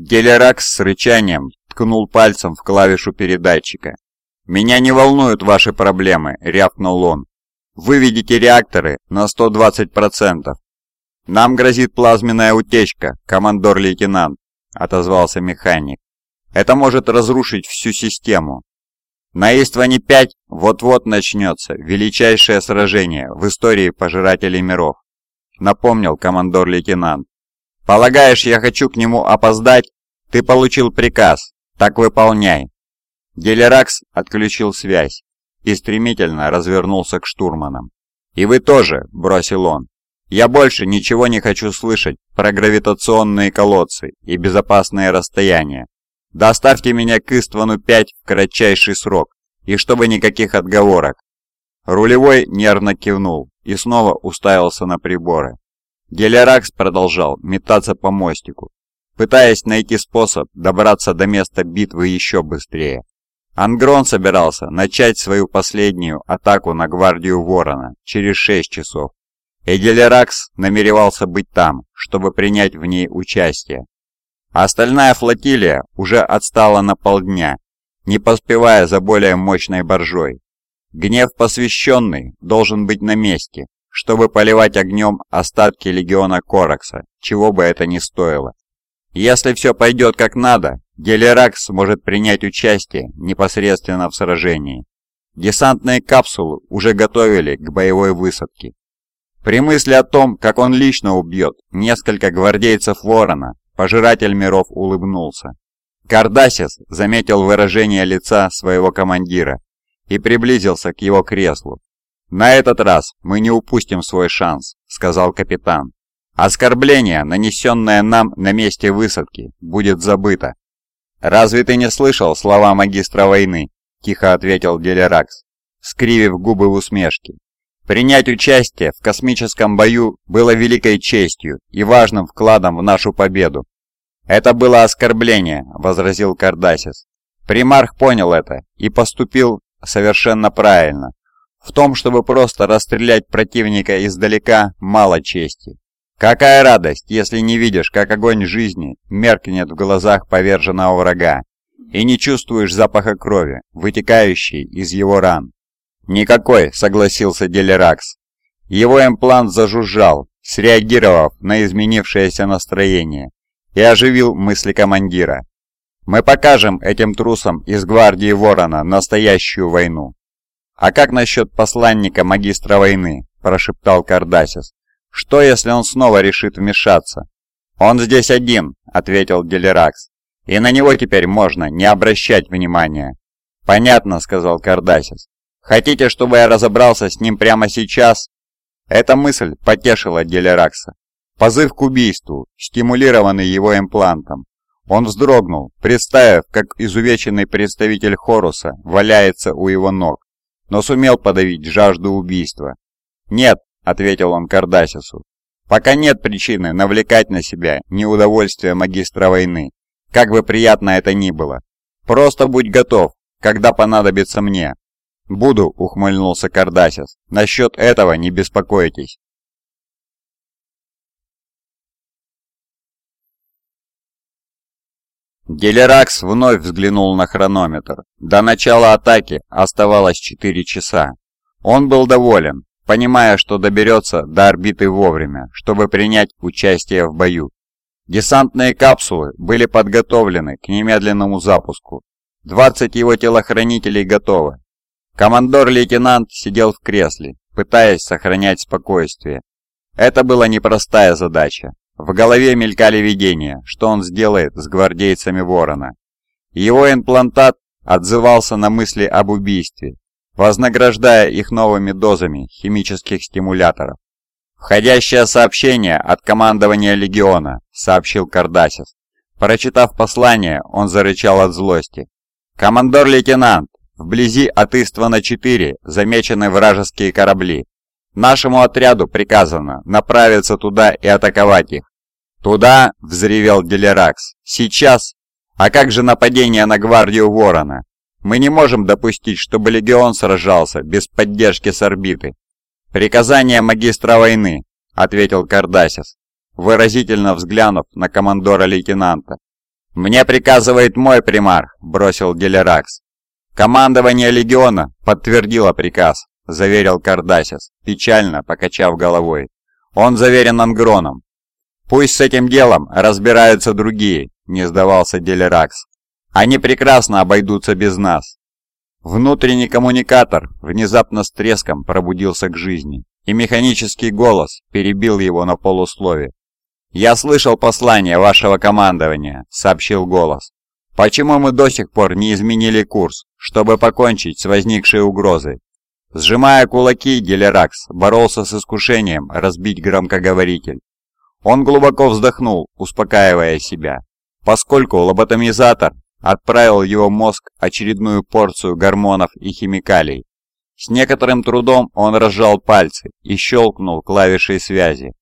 Гелеракс с рычанием ткнул пальцем в клавишу передатчика. «Меня не волнуют ваши проблемы», — рявкнул он. «Выведите реакторы на 120%. Нам грозит плазменная утечка, командор-лейтенант», — отозвался механик. «Это может разрушить всю систему. На Истване-5 вот-вот начнется величайшее сражение в истории Пожирателей миров», — напомнил командор-лейтенант. «Полагаешь, я хочу к нему опоздать? Ты получил приказ, так выполняй». Гелеракс отключил связь и стремительно развернулся к штурманам. «И вы тоже», — бросил он. «Я больше ничего не хочу слышать про гравитационные колодцы и безопасные расстояния. Доставьте меня к Иствану-5 в кратчайший срок, и чтобы никаких отговорок». Рулевой нервно кивнул и снова уставился на приборы. Гелеракс продолжал метаться по мостику, пытаясь найти способ добраться до места битвы еще быстрее. Ангрон собирался начать свою последнюю атаку на гвардию Ворона через 6 часов. Эделеракс намеревался быть там, чтобы принять в ней участие. Остальная флотилия уже отстала на полдня, не поспевая за более мощной боржой. Гнев посвященный должен быть на месте, чтобы поливать огнем остатки легиона Коракса, чего бы это ни стоило. Если все пойдет как надо, Гелеракс сможет принять участие непосредственно в сражении. Десантные капсулы уже готовили к боевой высадке. При мысли о том, как он лично убьет несколько гвардейцев Ворона, Пожиратель миров улыбнулся. Кардасис заметил выражение лица своего командира и приблизился к его креслу. «На этот раз мы не упустим свой шанс», — сказал капитан. «Оскорбление, нанесенное нам на месте высадки, будет забыто. «Разве ты не слышал слова магистра войны?» – тихо ответил Делеракс, скривив губы в усмешке. «Принять участие в космическом бою было великой честью и важным вкладом в нашу победу». «Это было оскорбление», – возразил Кардасис. Примарх понял это и поступил совершенно правильно. В том, чтобы просто расстрелять противника издалека, мало чести. Какая радость, если не видишь, как огонь жизни меркнет в глазах поверженного врага, и не чувствуешь запаха крови, вытекающей из его ран. «Никакой», — согласился Делеракс. Его имплант зажужжал, среагировав на изменившееся настроение, и оживил мысли командира. «Мы покажем этим трусам из гвардии Ворона настоящую войну». «А как насчет посланника магистра войны?» – прошептал Кардасис. Что, если он снова решит вмешаться? «Он здесь один», — ответил Делеракс. «И на него теперь можно не обращать внимания». «Понятно», — сказал Кардасис. «Хотите, чтобы я разобрался с ним прямо сейчас?» Эта мысль потешила Делеракса. Позыв к убийству, стимулированный его имплантом. Он вздрогнул, представив, как изувеченный представитель Хоруса валяется у его ног, но сумел подавить жажду убийства. «Нет, ответил он Кардасису. «Пока нет причины навлекать на себя неудовольствие магистра войны, как бы приятно это ни было. Просто будь готов, когда понадобится мне». «Буду», — ухмыльнулся Кардасис. «Насчет этого не беспокойтесь». Гелеракс вновь взглянул на хронометр. До начала атаки оставалось 4 часа. Он был доволен, понимая, что доберется до орбиты вовремя, чтобы принять участие в бою. Десантные капсулы были подготовлены к немедленному запуску. 20 его телохранителей готовы. Командор-лейтенант сидел в кресле, пытаясь сохранять спокойствие. Это была непростая задача. В голове мелькали видения, что он сделает с гвардейцами Ворона. Его имплантат отзывался на мысли об убийстве, вознаграждая их новыми дозами химических стимуляторов. «Входящее сообщение от командования Легиона», — сообщил Кардасис. Прочитав послание, он зарычал от злости. «Командор-лейтенант, вблизи от Иствана-4 замечены вражеские корабли. Нашему отряду приказано направиться туда и атаковать их». «Туда?» — взревел Делеракс. «Сейчас? А как же нападение на гвардию Ворона? Мы не можем допустить, чтобы Легион сражался без поддержки с орбиты. «Приказание магистра войны», — ответил Кардасис, выразительно взглянув на командора-лейтенанта. «Мне приказывает мой примарх», — бросил Гелеракс. «Командование легиона подтвердило приказ», — заверил Кардасис, печально покачав головой. «Он заверен Ангроном». «Пусть с этим делом разбираются другие», — не сдавался Делеракс. «Они прекрасно обойдутся без нас». Внутренний коммуникатор внезапно с треском пробудился к жизни, и механический голос перебил его на полуслове. «Я слышал послание вашего командования», — сообщил голос. «Почему мы до сих пор не изменили курс, чтобы покончить с возникшей угрозой?» Сжимая кулаки, Гелеракс боролся с искушением разбить громкоговоритель. Он глубоко вздохнул, успокаивая себя, поскольку лоботомизатор отправил его мозг очередную порцию гормонов и химикалий. С некоторым трудом он разжал пальцы и щелкнул клавишей связи.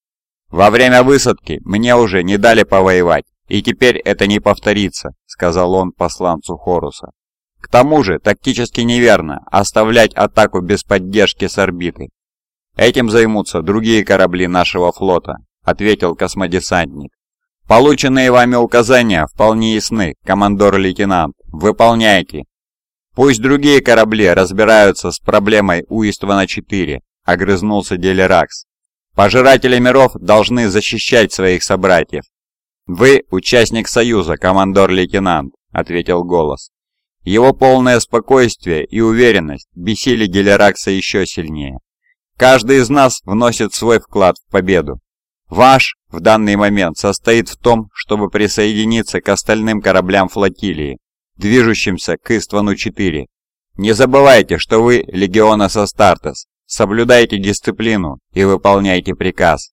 «Во время высадки мне уже не дали повоевать, и теперь это не повторится», — сказал он посланцу Хоруса. «К тому же тактически неверно оставлять атаку без поддержки с орбиты. Этим займутся другие корабли нашего флота», — ответил космодесантник. «Полученные вами указания вполне ясны, командор-лейтенант. Выполняйте». «Пусть другие корабли разбираются с проблемой Уиствана-4», — огрызнулся Делеракс. Пожиратели миров должны защищать своих собратьев. «Вы участник Союза, командор-лейтенант», — ответил голос. Его полное спокойствие и уверенность бесили Гелеракса еще сильнее. Каждый из нас вносит свой вклад в победу. Ваш в данный момент состоит в том, чтобы присоединиться к остальным кораблям флотилии, движущимся к Иствану-4. Не забывайте, что вы Легиона Састартес, Соблюдайте дисциплину и выполняйте приказ.